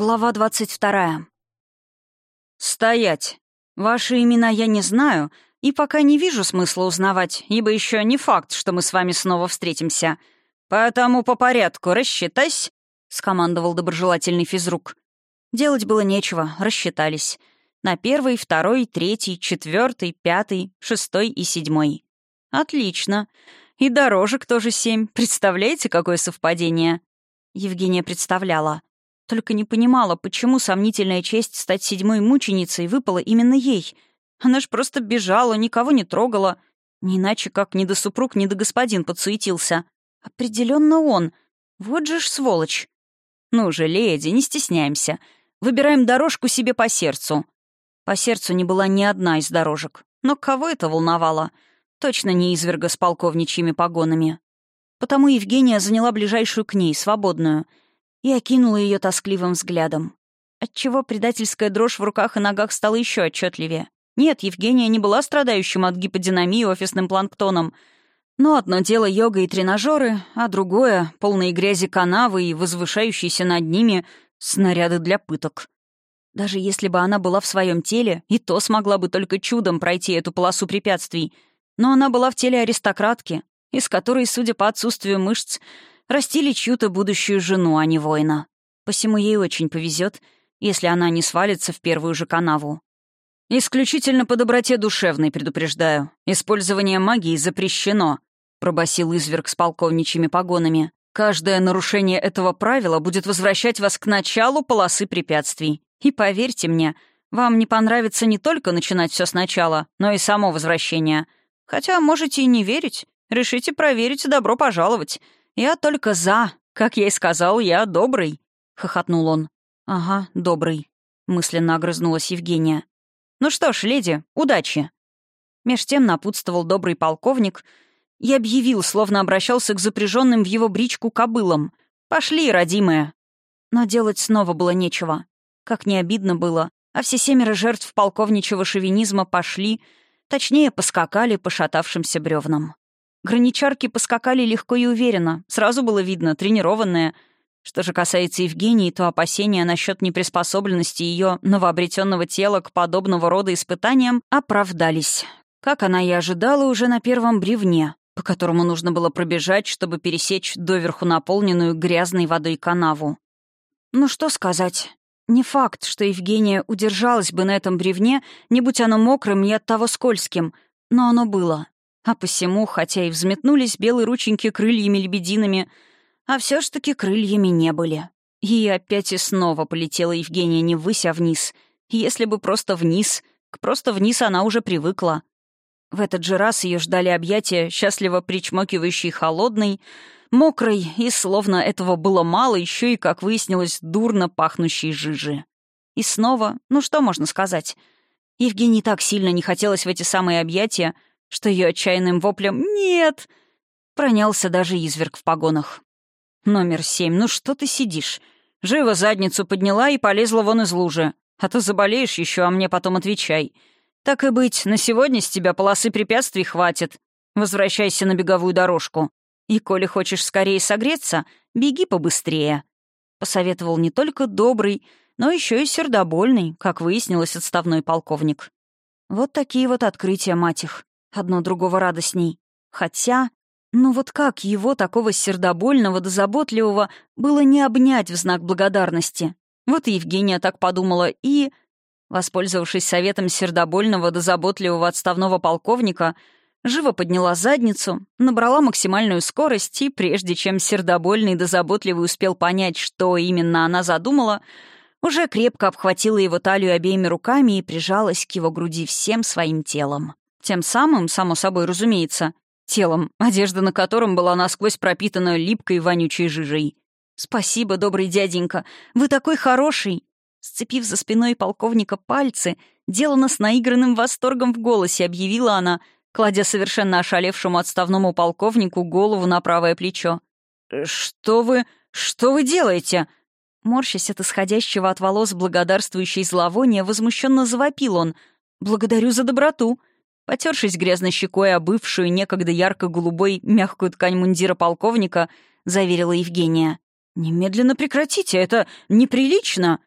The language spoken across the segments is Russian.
Глава двадцать вторая. «Стоять! Ваши имена я не знаю, и пока не вижу смысла узнавать, ибо еще не факт, что мы с вами снова встретимся. Поэтому по порядку рассчитайся», — скомандовал доброжелательный физрук. Делать было нечего, рассчитались. На первый, второй, третий, четвертый, пятый, шестой и седьмой. «Отлично. И дорожек тоже семь. Представляете, какое совпадение?» Евгения представляла. Только не понимала, почему сомнительная честь стать седьмой мученицей выпала именно ей. Она ж просто бежала, никого не трогала. Не иначе, как ни до супруг, ни до господин подсуетился. Определенно он. Вот же ж сволочь. Ну же, леди, не стесняемся. Выбираем дорожку себе по сердцу. По сердцу не была ни одна из дорожек. Но кого это волновало? Точно не изверга с полковничьими погонами. Потому Евгения заняла ближайшую к ней, свободную — и окинула ее тоскливым взглядом. Отчего предательская дрожь в руках и ногах стала еще отчетливее. Нет, Евгения не была страдающим от гиподинамии офисным планктоном. Но одно дело йога и тренажеры, а другое — полные грязи канавы и возвышающиеся над ними снаряды для пыток. Даже если бы она была в своем теле, и то смогла бы только чудом пройти эту полосу препятствий. Но она была в теле аристократки, из которой, судя по отсутствию мышц, растили чью-то будущую жену, а не воина. Посему ей очень повезет, если она не свалится в первую же канаву. «Исключительно по доброте душевной, предупреждаю. Использование магии запрещено», — пробасил изверг с полковничьими погонами. «Каждое нарушение этого правила будет возвращать вас к началу полосы препятствий. И поверьте мне, вам не понравится не только начинать все сначала, но и само возвращение. Хотя можете и не верить. Решите проверить, добро пожаловать. «Я только за. Как я и сказал, я добрый», — хохотнул он. «Ага, добрый», — мысленно огрызнулась Евгения. «Ну что ж, леди, удачи». Меж тем напутствовал добрый полковник и объявил, словно обращался к запряженным в его бричку кобылам. «Пошли, родимые». Но делать снова было нечего. Как не обидно было, а все семеро жертв полковничьего шовинизма пошли, точнее, поскакали по шатавшимся бревнам. Граничарки поскакали легко и уверенно, сразу было видно, тренированные. Что же касается Евгении, то опасения насчет неприспособленности ее новообретенного тела к подобного рода испытаниям оправдались. Как она и ожидала уже на первом бревне, по которому нужно было пробежать, чтобы пересечь доверху наполненную грязной водой канаву. Ну что сказать. Не факт, что Евгения удержалась бы на этом бревне, не будь оно мокрым и оттого скользким, но оно было. А посему, хотя и взметнулись белые рученьки крыльями-лебединами, а все ж таки крыльями не были. И опять и снова полетела Евгения не ввысь, а вниз. Если бы просто вниз, к просто вниз она уже привыкла. В этот же раз ее ждали объятия, счастливо причмокивающей холодной, мокрой, и словно этого было мало, еще и, как выяснилось, дурно пахнущей жижи. И снова, ну что можно сказать? Евгении так сильно не хотелось в эти самые объятия, что ее отчаянным воплем «Нет!» пронялся даже изверг в погонах. «Номер семь, ну что ты сидишь? Живо задницу подняла и полезла вон из лужи. А то заболеешь еще, а мне потом отвечай. Так и быть, на сегодня с тебя полосы препятствий хватит. Возвращайся на беговую дорожку. И, коли хочешь скорее согреться, беги побыстрее». Посоветовал не только добрый, но еще и сердобольный, как выяснилось, отставной полковник. Вот такие вот открытия, мать их. Одно другого радостней. Хотя, ну вот как его, такого сердобольного да заботливого, было не обнять в знак благодарности? Вот и Евгения так подумала и... Воспользовавшись советом сердобольного да заботливого отставного полковника, живо подняла задницу, набрала максимальную скорость, и прежде чем сердобольный да заботливый успел понять, что именно она задумала, уже крепко обхватила его талию обеими руками и прижалась к его груди всем своим телом. Тем самым, само собой разумеется, телом, одежда на котором была насквозь пропитана липкой вонючей жижей. «Спасибо, добрый дяденька, вы такой хороший!» Сцепив за спиной полковника пальцы, делано с наигранным восторгом в голосе объявила она, кладя совершенно ошалевшему отставному полковнику голову на правое плечо. «Что вы... что вы делаете?» Морщась от исходящего от волос благодарствующей зловония, возмущенно завопил он. «Благодарю за доброту. Потершись грязной щекой о бывшую некогда ярко-голубой мягкую ткань мундира полковника, заверила Евгения. «Немедленно прекратите, это неприлично!»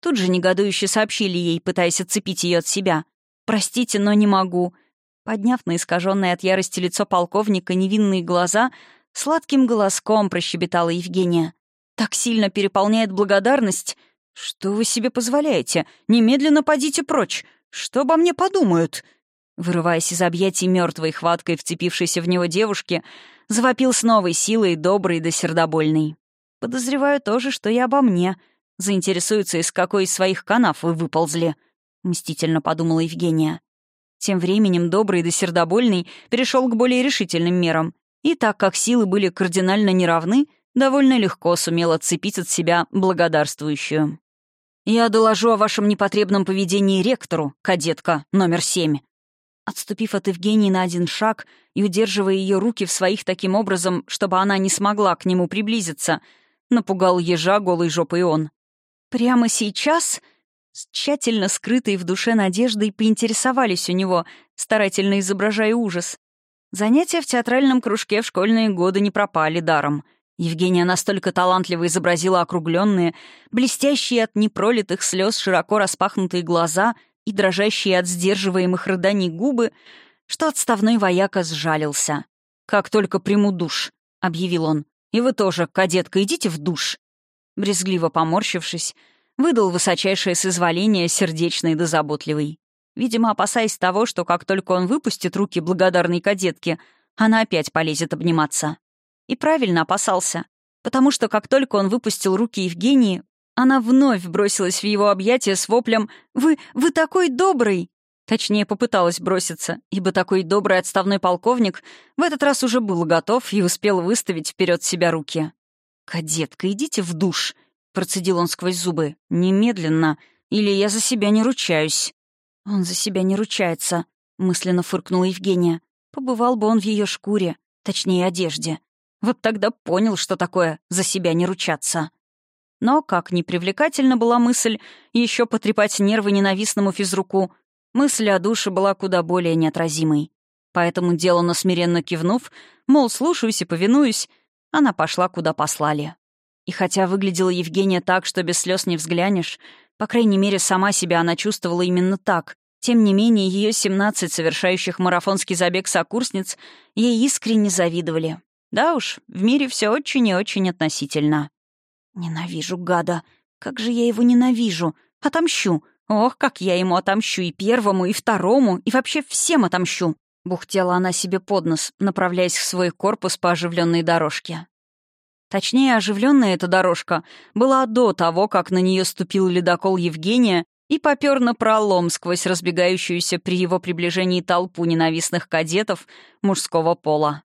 тут же негодующе сообщили ей, пытаясь отцепить ее от себя. «Простите, но не могу». Подняв на искаженное от ярости лицо полковника невинные глаза, сладким голоском прощебетала Евгения. «Так сильно переполняет благодарность. Что вы себе позволяете? Немедленно подите прочь. Что обо мне подумают?» Вырываясь из объятий мертвой хваткой вцепившейся в него девушки, завопил с новой силой, добрый да сердобольный. «Подозреваю тоже, что и обо мне. Заинтересуются, из какой из своих канав вы выползли», — мстительно подумала Евгения. Тем временем добрый да сердобольный перешел к более решительным мерам, и так как силы были кардинально неравны, довольно легко сумел отцепить от себя благодарствующую. «Я доложу о вашем непотребном поведении ректору, кадетка, номер семь», Отступив от Евгении на один шаг и удерживая ее руки в своих таким образом, чтобы она не смогла к нему приблизиться, напугал ежа голой жопой он. «Прямо сейчас?» С тщательно скрытой в душе надеждой поинтересовались у него, старательно изображая ужас. Занятия в театральном кружке в школьные годы не пропали даром. Евгения настолько талантливо изобразила округленные, блестящие от непролитых слез широко распахнутые глаза — и дрожащие от сдерживаемых рыданий губы, что отставной вояка сжалился. «Как только приму душ», — объявил он. «И вы тоже, кадетка, идите в душ». Брезгливо поморщившись, выдал высочайшее соизволение, сердечный да заботливый. Видимо, опасаясь того, что как только он выпустит руки благодарной кадетки, она опять полезет обниматься. И правильно опасался, потому что как только он выпустил руки Евгении, она вновь бросилась в его объятия с воплем «Вы... вы такой добрый!» Точнее, попыталась броситься, ибо такой добрый отставной полковник в этот раз уже был готов и успел выставить вперед себя руки. «Кадетка, идите в душ!» — процедил он сквозь зубы. «Немедленно, или я за себя не ручаюсь». «Он за себя не ручается», — мысленно фыркнула Евгения. «Побывал бы он в ее шкуре, точнее, одежде. Вот тогда понял, что такое «за себя не ручаться». Но, как ни привлекательна была мысль еще потрепать нервы ненавистному физруку, мысль о душе была куда более неотразимой. Поэтому, делано смиренно кивнув, мол, слушаюсь и повинуюсь, она пошла, куда послали. И хотя выглядела Евгения так, что без слез не взглянешь, по крайней мере, сама себя она чувствовала именно так, тем не менее, ее 17 совершающих марафонский забег сокурсниц ей искренне завидовали. Да уж, в мире все очень и очень относительно. Ненавижу гада. Как же я его ненавижу. Отомщу. Ох, как я ему отомщу и первому, и второму, и вообще всем отомщу. Бухтела она себе под нос, направляясь в свой корпус по оживленной дорожке. Точнее, оживленная эта дорожка была до того, как на нее ступил ледокол Евгения и попер на пролом сквозь разбегающуюся при его приближении толпу ненавистных кадетов мужского пола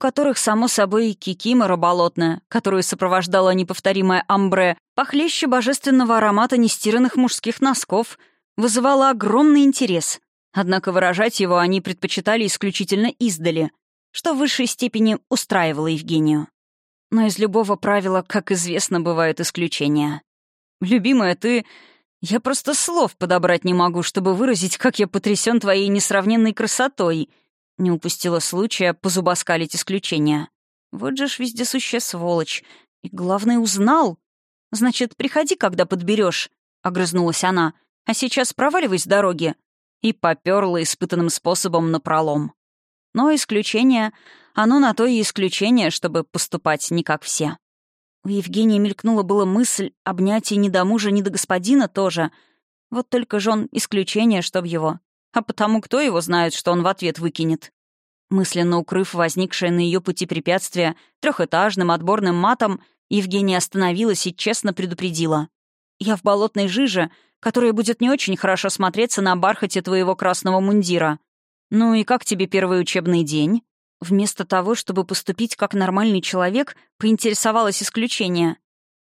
которых, само собой, кикимора болотная, которую сопровождала неповторимая амбре, похлеще божественного аромата нестиранных мужских носков, вызывала огромный интерес. Однако выражать его они предпочитали исключительно издали, что в высшей степени устраивало Евгению. Но из любого правила, как известно, бывают исключения. «Любимая, ты...» Я просто слов подобрать не могу, чтобы выразить, как я потрясен твоей несравненной красотой», не упустила случая позубоскалить исключения. Вот же ж вездесущая сволочь. И главное, узнал. Значит, приходи, когда подберешь, огрызнулась она. А сейчас проваливай с дороги. И поперла испытанным способом на пролом. Но исключение, оно на то и исключение, чтобы поступать не как все. У Евгении мелькнула была мысль обнять и ни до мужа, ни до господина тоже. Вот только же он исключение, чтоб его. А потому кто его знает, что он в ответ выкинет? Мысленно укрыв возникшее на ее пути препятствие трехэтажным отборным матом, Евгения остановилась и честно предупредила. «Я в болотной жиже, которая будет не очень хорошо смотреться на бархате твоего красного мундира. Ну и как тебе первый учебный день?» Вместо того, чтобы поступить как нормальный человек, поинтересовалась исключение.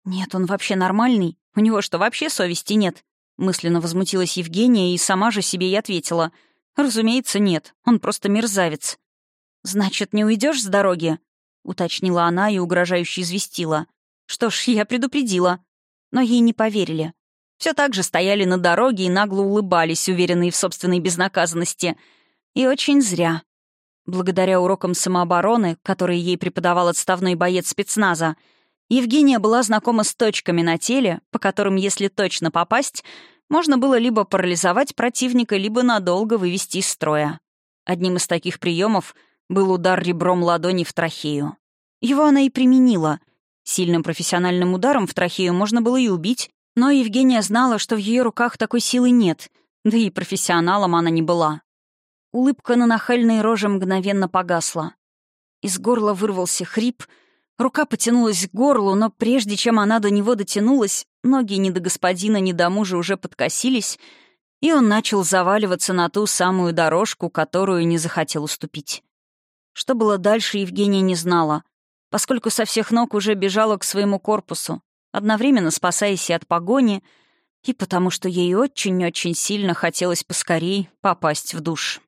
«Нет, он вообще нормальный. У него что, вообще совести нет? Мысленно возмутилась Евгения и сама же себе и ответила. «Разумеется, нет. Он просто мерзавец». «Значит, не уйдешь с дороги?» — уточнила она и угрожающе известила. «Что ж, я предупредила». Но ей не поверили. Все так же стояли на дороге и нагло улыбались, уверенные в собственной безнаказанности. И очень зря. Благодаря урокам самообороны, которые ей преподавал отставной боец спецназа, Евгения была знакома с точками на теле, по которым, если точно попасть, можно было либо парализовать противника, либо надолго вывести из строя. Одним из таких приемов был удар ребром ладони в трахею. Его она и применила. Сильным профессиональным ударом в трахею можно было и убить, но Евгения знала, что в ее руках такой силы нет, да и профессионалом она не была. Улыбка на нахальной роже мгновенно погасла. Из горла вырвался хрип, рука потянулась к горлу, но прежде чем она до него дотянулась, ноги ни до господина, ни до мужа уже подкосились, и он начал заваливаться на ту самую дорожку, которую не захотел уступить. Что было дальше, Евгения не знала, поскольку со всех ног уже бежала к своему корпусу, одновременно спасаясь и от погони, и потому что ей очень-очень сильно хотелось поскорей попасть в душ.